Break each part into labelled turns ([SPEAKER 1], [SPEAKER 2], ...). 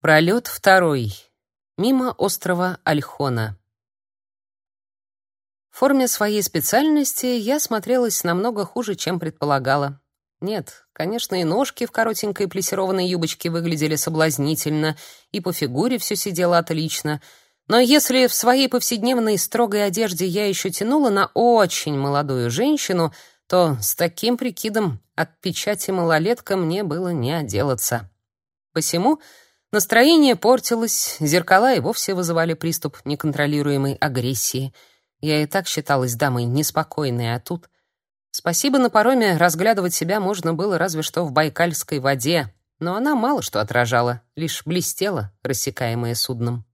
[SPEAKER 1] Пролет второй. Мимо острова Альхона. В форме своей специальности я смотрелась намного хуже, чем предполагала. Нет, конечно, и ножки в коротенькой плессированной юбочке выглядели соблазнительно, и по фигуре все сидело отлично. Но если в своей повседневной строгой одежде я еще тянула на очень молодую женщину, то с таким прикидом от печати малолетка мне было не отделаться. Посему Настроение портилось, зеркала и вовсе вызывали приступ неконтролируемой агрессии. Я и так считалась дамой неспокойной, а тут... Спасибо на пароме разглядывать себя можно было разве что в байкальской воде, но она мало что отражала, лишь блестела, рассекаемая судном.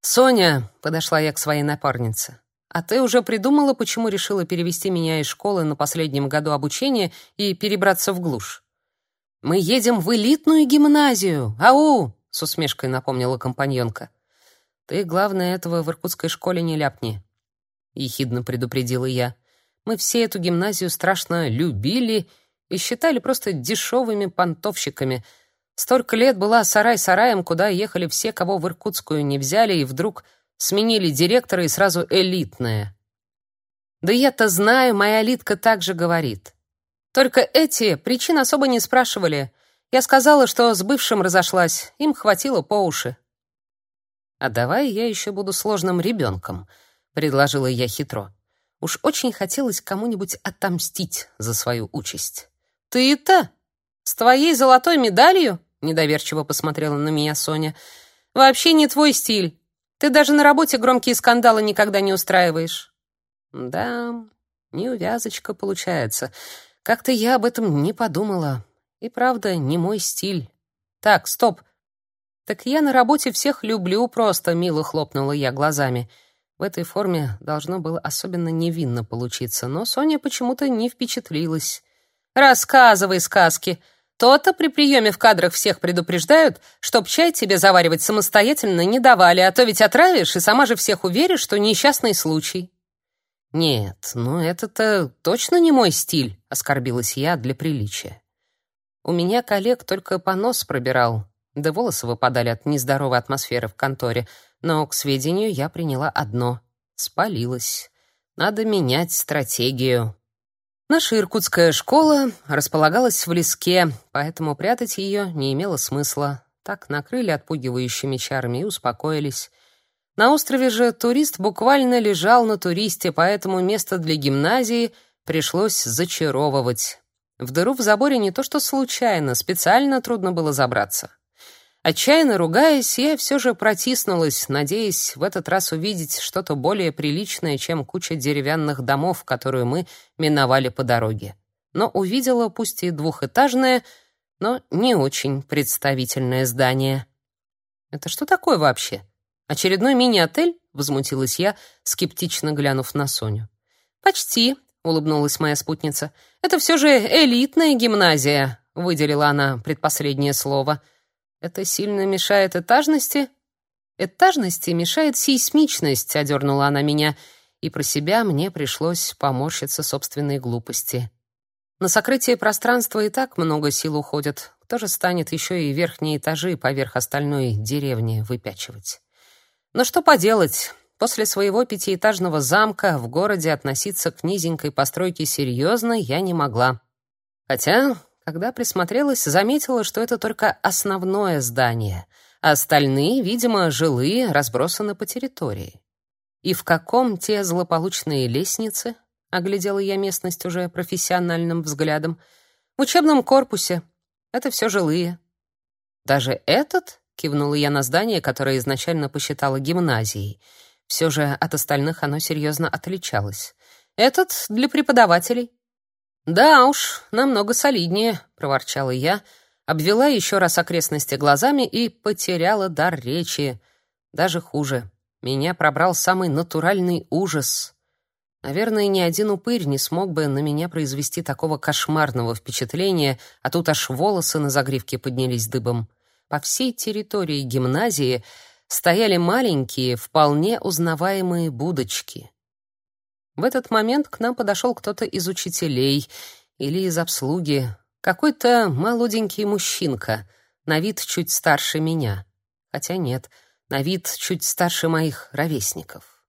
[SPEAKER 1] «Соня», — подошла я к своей напарнице, «а ты уже придумала, почему решила перевести меня из школы на последнем году обучения и перебраться в глушь?» «Мы едем в элитную гимназию! Ау!» С усмешкой напомнила компаньонка. Ты, главное, этого в иркутской школе не ляпни, ехидно предупредила я. Мы все эту гимназию страшно любили и считали просто дешевыми понтовщиками. Столько лет была сарай сараем, куда ехали все, кого в иркутскую не взяли, и вдруг сменили директора и сразу элитная. Да я-то знаю, моя Литка так же говорит. Только эти причин особо не спрашивали. Я сказала, что с бывшим разошлась, им хватило по уши. А давай я еще буду сложным ребенком», — предложила я хитро. Уж очень хотелось кому-нибудь отомстить за свою участь. «Ты-то? С твоей золотой медалью?» — недоверчиво посмотрела на меня Соня. «Вообще не твой стиль. Ты даже на работе громкие скандалы никогда не устраиваешь». «Да, неувязочка получается. Как-то я об этом не подумала. И правда, не мой стиль. Так, стоп. Так я на работе всех люблю просто, мило хлопнула я глазами. В этой форме должно было особенно невинно получиться, но Соня почему-то не впечатлилась. Рассказывай сказки. То-то при приеме в кадрах всех предупреждают, чтоб чай тебе заваривать самостоятельно не давали, а то ведь отравишь и сама же всех уверишь, что несчастный случай. Нет, ну это-то точно не мой стиль, оскорбилась я для приличия. У меня коллег только понос пробирал, да волосы выпадали от нездоровой атмосферы в конторе, но к сведению я приняла одно — спалилась. Надо менять стратегию. Наша иркутская школа располагалась в леске, поэтому прятать ее не имело смысла. Так накрыли отпугивающими чарами и успокоились. На острове же турист буквально лежал на туристе, поэтому место для гимназии пришлось зачаровывать. В дыру в заборе не то что случайно, специально трудно было забраться. Отчаянно ругаясь, я все же протиснулась, надеясь в этот раз увидеть что-то более приличное, чем куча деревянных домов, которую мы миновали по дороге. Но увидела пусть и двухэтажное, но не очень представительное здание. Это что такое вообще? Очередной мини-отель? возмутилась я, скептично глянув на Соню. Почти, улыбнулась моя спутница. Это все же элитная гимназия, выделила она предпоследнее слово. Это сильно мешает этажности? Этажности мешает сейсмичность, одернула она меня, и про себя мне пришлось поморщиться собственной глупости. На сокрытие пространства и так много сил уходит. Кто же станет еще и верхние этажи поверх остальной деревни выпячивать? Но что поделать? После своего пятиэтажного замка в городе относиться к низенькой постройке серьезно я не могла. Хотя, когда присмотрелась, заметила, что это только основное здание, а остальные, видимо, жилые, разбросаны по территории. И в каком те злополучные лестницы? Оглядела я местность уже профессиональным взглядом. В учебном корпусе. Это все жилые. Даже этот? Кивнула я на здание, которое изначально посчитала гимназией — все же от остальных оно серьезно отличалось. Этот для преподавателей. Да уж, намного солиднее, проворчала я, обвела еще раз окрестности глазами и потеряла дар речи. Даже хуже. Меня пробрал самый натуральный ужас. Наверное, ни один упырь не смог бы на меня произвести такого кошмарного впечатления, а тут аж волосы на загривке поднялись дыбом. По всей территории гимназии стояли маленькие, вполне узнаваемые будочки. В этот момент к нам подошел кто-то из учителей или из обслуги, какой-то молоденький мужчинка, на вид чуть старше меня. Хотя нет, на вид чуть старше моих ровесников.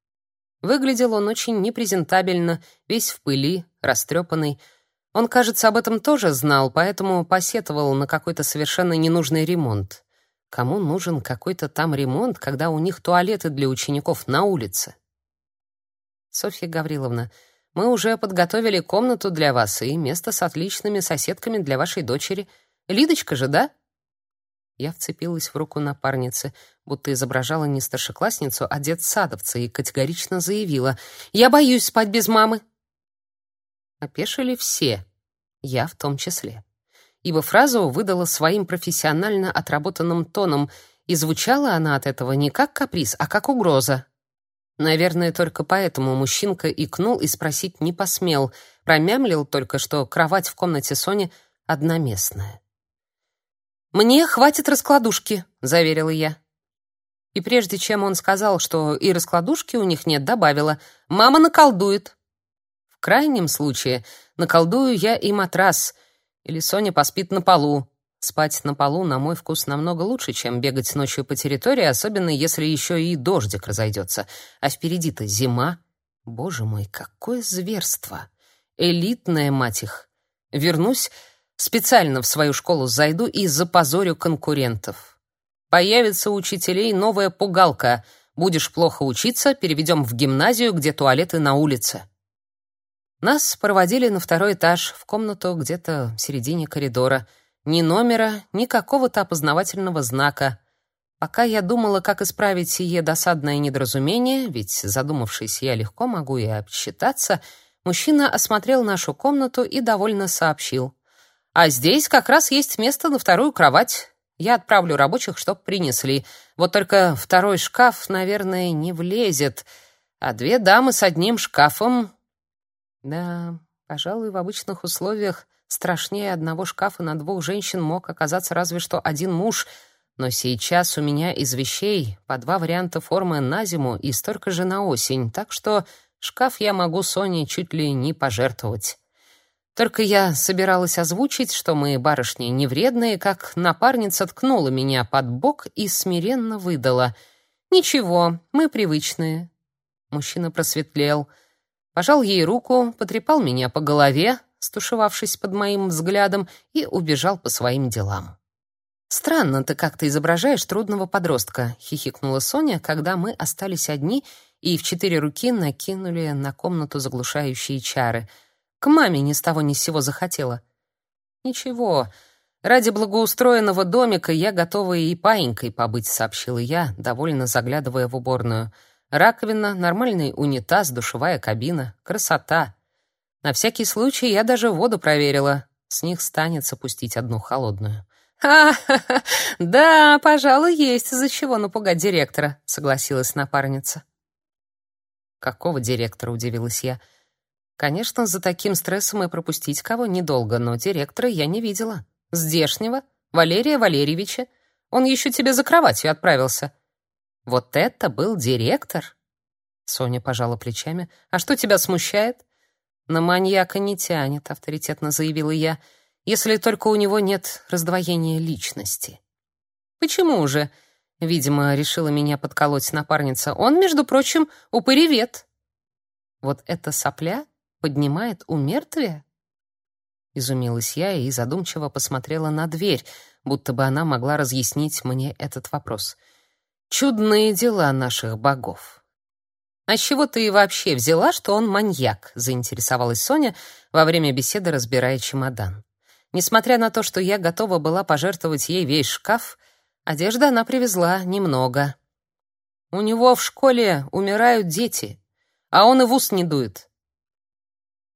[SPEAKER 1] Выглядел он очень непрезентабельно, весь в пыли, растрепанный. Он, кажется, об этом тоже знал, поэтому посетовал на какой-то совершенно ненужный ремонт. Кому нужен какой-то там ремонт, когда у них туалеты для учеников на улице? Софья Гавриловна, мы уже подготовили комнату для вас и место с отличными соседками для вашей дочери. Лидочка же, да? Я вцепилась в руку напарницы, будто изображала не старшеклассницу, а детсадовца, и категорично заявила: "Я боюсь спать без мамы". Опешили все, я в том числе ибо фразу выдала своим профессионально отработанным тоном, и звучала она от этого не как каприз, а как угроза. Наверное, только поэтому мужчинка икнул и спросить не посмел, промямлил только, что кровать в комнате Сони одноместная. «Мне хватит раскладушки», — заверила я. И прежде чем он сказал, что и раскладушки у них нет, добавила, «Мама наколдует». В крайнем случае наколдую я и матрас, или Соня поспит на полу. Спать на полу, на мой вкус, намного лучше, чем бегать ночью по территории, особенно если еще и дождик разойдется. А впереди-то зима. Боже мой, какое зверство! Элитная мать их. Вернусь, специально в свою школу зайду и запозорю конкурентов. Появится у учителей новая пугалка. Будешь плохо учиться, переведем в гимназию, где туалеты на улице. Нас проводили на второй этаж, в комнату где-то в середине коридора. Ни номера, ни какого-то опознавательного знака. Пока я думала, как исправить сие досадное недоразумение, ведь, задумавшись, я легко могу и обсчитаться, мужчина осмотрел нашу комнату и довольно сообщил. «А здесь как раз есть место на вторую кровать. Я отправлю рабочих, чтоб принесли. Вот только второй шкаф, наверное, не влезет, а две дамы с одним шкафом да, пожалуй, в обычных условиях страшнее одного шкафа на двух женщин мог оказаться разве что один муж, но сейчас у меня из вещей по два варианта формы на зиму и столько же на осень, так что шкаф я могу Соне чуть ли не пожертвовать. Только я собиралась озвучить, что мы барышни не вредные, как напарница ткнула меня под бок и смиренно выдала: "Ничего, мы привычные". Мужчина просветлел — пожал ей руку, потрепал меня по голове, стушевавшись под моим взглядом, и убежал по своим делам. «Странно ты как-то изображаешь трудного подростка», — хихикнула Соня, когда мы остались одни и в четыре руки накинули на комнату заглушающие чары. К маме ни с того ни с сего захотела. «Ничего, ради благоустроенного домика я готова и паинькой побыть», — сообщила я, довольно заглядывая в уборную. Раковина, нормальный унитаз, душевая кабина. Красота. На всякий случай я даже воду проверила. С них станется пустить одну холодную. «А, да, пожалуй, есть из-за чего напугать директора», — согласилась напарница. «Какого директора?» — удивилась я. «Конечно, за таким стрессом и пропустить кого недолго, но директора я не видела. Здешнего, Валерия Валерьевича. Он еще тебе за кроватью отправился. Вот это был директор? Соня пожала плечами. А что тебя смущает? На маньяка не тянет, авторитетно заявила я, если только у него нет раздвоения личности. Почему же? Видимо, решила меня подколоть напарница. Он, между прочим, упыревет. Вот эта сопля поднимает у мертвия? Изумилась я и задумчиво посмотрела на дверь, будто бы она могла разъяснить мне этот вопрос. — Чудные дела наших богов. А с чего ты вообще взяла, что он маньяк? заинтересовалась Соня во время беседы, разбирая чемодан. Несмотря на то, что я готова была пожертвовать ей весь шкаф, одежды она привезла немного. У него в школе умирают дети, а он и в ус не дует.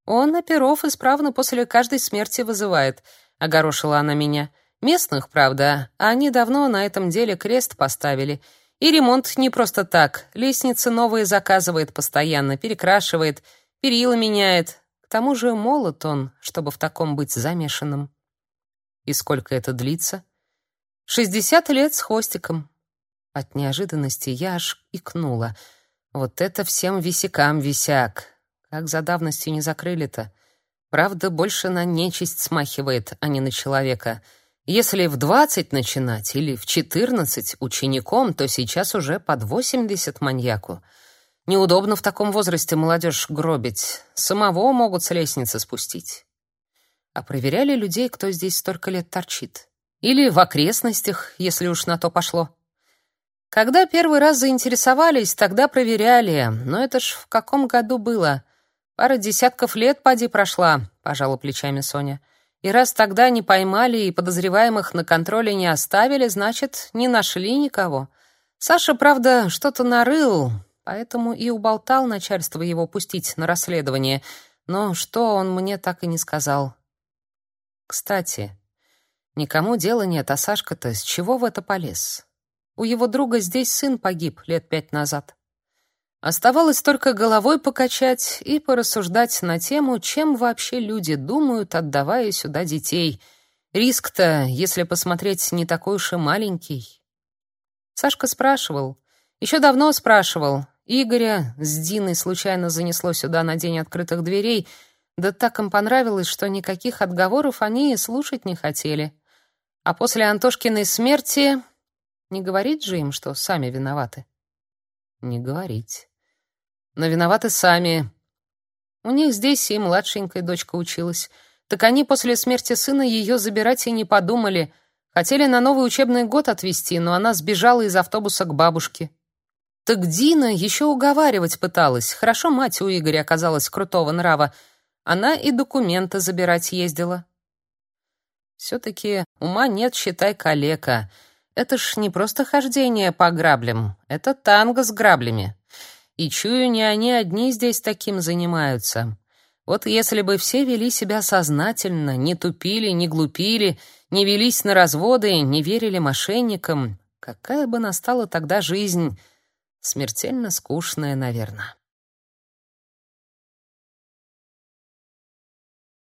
[SPEAKER 1] Он оперов исправно после каждой смерти вызывает, огорошила она меня. Местных, правда, они давно на этом деле крест поставили — и ремонт не просто так. Лестницы новые заказывает постоянно, перекрашивает, перила меняет. К тому же молод он, чтобы в таком быть замешанным. И сколько это длится? Шестьдесят лет с хвостиком. От неожиданности я аж икнула. Вот это всем висякам висяк. Как за давностью не закрыли-то. Правда, больше на нечисть смахивает, а не на человека. Если в 20 начинать или в 14 учеником, то сейчас уже под 80 маньяку. Неудобно в таком возрасте молодежь гробить. Самого могут с лестницы спустить. А проверяли людей, кто здесь столько лет торчит. Или в окрестностях, если уж на то пошло. Когда первый раз заинтересовались, тогда проверяли. Но это ж в каком году было? Пара десятков лет поди прошла, пожала плечами Соня. И раз тогда не поймали и подозреваемых на контроле не оставили, значит, не нашли никого. Саша, правда, что-то нарыл, поэтому и уболтал начальство его пустить на расследование. Но что он мне так и не сказал. Кстати, никому дела нет, а Сашка-то с чего в это полез? У его друга здесь сын погиб лет пять назад. Оставалось только головой покачать и порассуждать на тему, чем вообще люди думают, отдавая сюда детей. Риск-то, если посмотреть, не такой уж и маленький. Сашка спрашивал, еще давно спрашивал. Игоря с Диной случайно занесло сюда на день открытых дверей, да так им понравилось, что никаких отговоров они и слушать не хотели. А после Антошкиной смерти не говорить же им, что сами виноваты. Не говорить. Но виноваты сами. У них здесь и младшенькая дочка училась. Так они после смерти сына ее забирать и не подумали. Хотели на новый учебный год отвезти, но она сбежала из автобуса к бабушке. Так Дина еще уговаривать пыталась. Хорошо мать у Игоря оказалась крутого нрава. Она и документы забирать ездила. Все-таки ума нет, считай, калека. Это ж не просто хождение по граблям, это танго с граблями. И чую, не они одни здесь таким занимаются. Вот если бы все вели себя сознательно, не тупили, не глупили, не велись на разводы, не верили мошенникам, какая бы настала тогда жизнь, смертельно скучная, наверное.